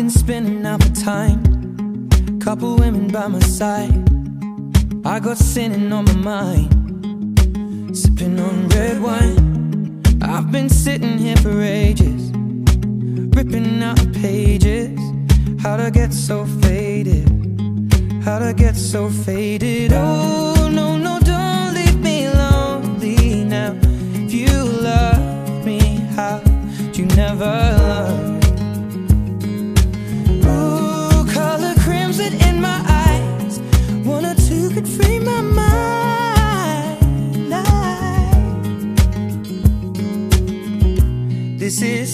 Been spinning out for time. Couple women by my side. I got sinning on my mind. Sipping on red wine. I've been sitting here for ages. Ripping out pages. How'd I get so faded? How'd I get so faded? Oh, no, no,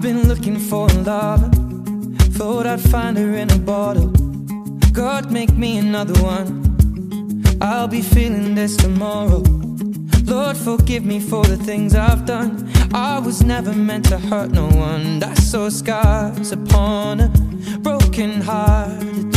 I've been looking for a lover. Thought I'd find her in a bottle. God, make me another one. I'll be feeling this tomorrow. Lord, forgive me for the things I've done. I was never meant to hurt no one. I saw scars upon a broken hearted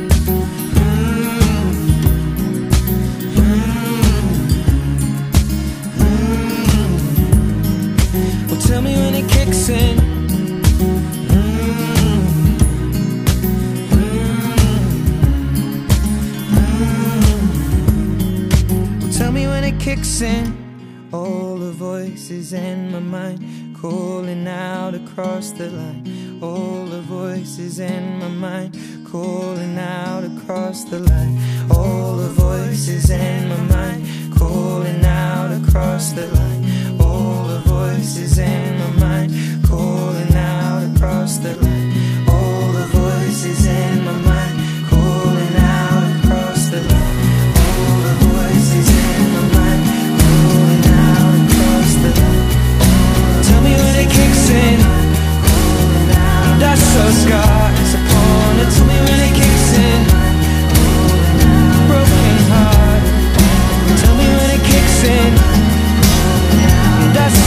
Tell me when it kicks in. Mm-hmm. Tell me when it kicks in. All the voices in my mind calling out across the line. All the voices in my mind calling out across the line. All the voices in my mind calling out across the line. Voices in my mind calling out across the line.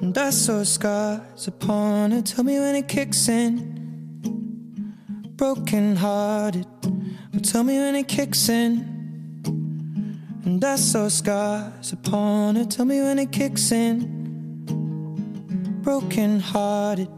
And that's so scars upon it. Tell me when it kicks in. Broken hearted. Tell me when it kicks in. And that's so scars upon it. Tell me when it kicks in. Broken hearted.